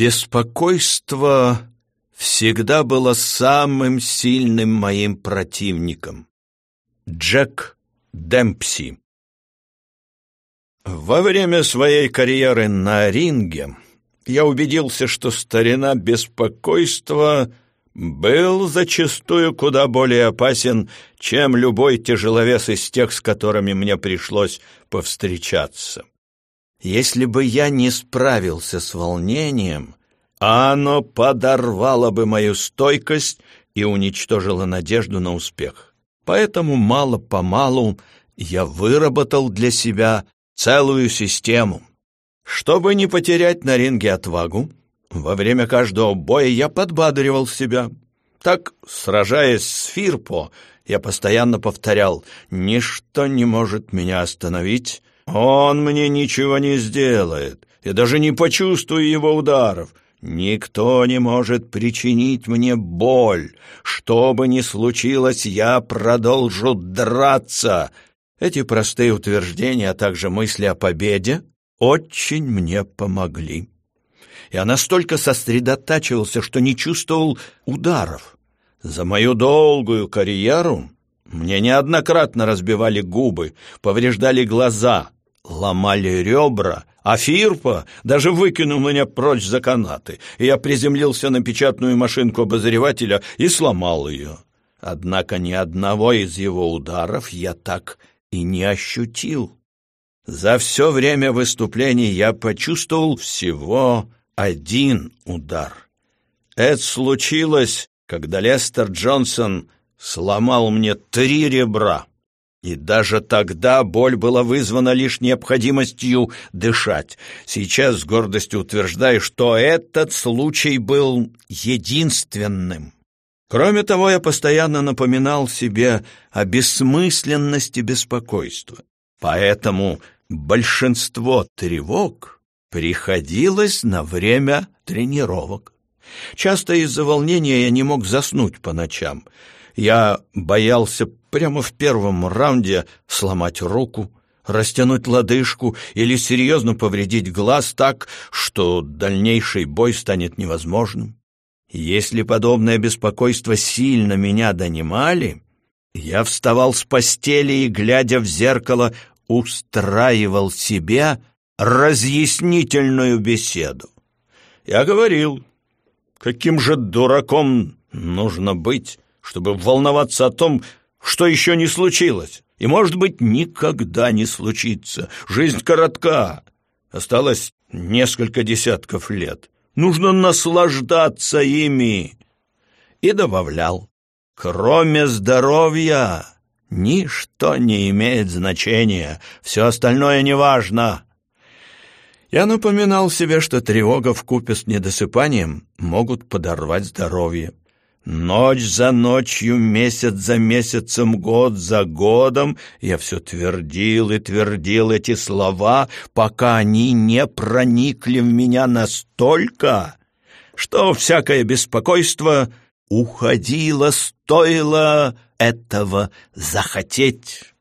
Беспокойство всегда было самым сильным моим противником. Джек Демпси Во время своей карьеры на ринге я убедился, что старина беспокойства был зачастую куда более опасен, чем любой тяжеловес из тех, с которыми мне пришлось повстречаться. Если бы я не справился с волнением, оно подорвало бы мою стойкость и уничтожило надежду на успех. Поэтому мало-помалу я выработал для себя целую систему. Чтобы не потерять на ринге отвагу, во время каждого боя я подбадривал себя. Так, сражаясь с Фирпо, я постоянно повторял «Ничто не может меня остановить, он мне ничего не сделает, я даже не почувствую его ударов. Никто не может причинить мне боль. Что бы ни случилось, я продолжу драться. Эти простые утверждения, а также мысли о победе очень мне помогли. Я настолько сосредотачивался, что не чувствовал ударов. За мою долгую карьеру мне неоднократно разбивали губы, повреждали глаза, ломали ребра, а Фирпа даже выкинул меня прочь за канаты, и я приземлился на печатную машинку обозревателя и сломал ее. Однако ни одного из его ударов я так и не ощутил. За все время выступлений я почувствовал всего один удар. Это случилось, когда Лестер Джонсон сломал мне три ребра. И даже тогда боль была вызвана лишь необходимостью дышать. Сейчас с гордостью утверждаю, что этот случай был единственным. Кроме того, я постоянно напоминал себе о бессмысленности беспокойства. Поэтому большинство тревог приходилось на время тренировок. Часто из-за волнения я не мог заснуть по ночам. Я боялся прямо в первом раунде сломать руку, растянуть лодыжку или серьезно повредить глаз так, что дальнейший бой станет невозможным. Если подобное беспокойство сильно меня донимали, я вставал с постели и, глядя в зеркало, устраивал себе разъяснительную беседу. Я говорил, каким же дураком нужно быть, чтобы волноваться о том, что еще не случилось, и, может быть, никогда не случится. Жизнь коротка, осталось несколько десятков лет. Нужно наслаждаться ими. И добавлял, кроме здоровья, ничто не имеет значения, все остальное неважно. Я напоминал себе, что тревога вкупе с недосыпанием могут подорвать здоровье. Ночь за ночью, месяц за месяцем, год за годом я все твердил и твердил эти слова, пока они не проникли в меня настолько, что всякое беспокойство уходило, стоило этого захотеть.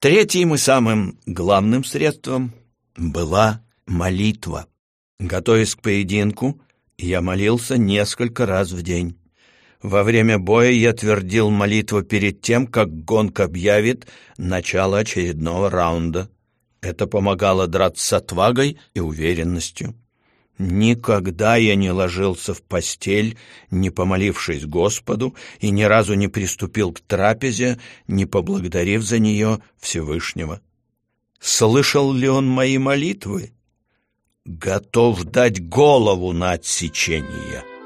Третьим и самым главным средством была молитва. Готовясь к поединку, я молился несколько раз в день. Во время боя я твердил молитву перед тем, как гонг объявит начало очередного раунда. Это помогало драться с отвагой и уверенностью. Никогда я не ложился в постель, не помолившись Господу, и ни разу не приступил к трапезе, не поблагодарив за нее Всевышнего. Слышал ли он мои молитвы? Готов дать голову на отсечение».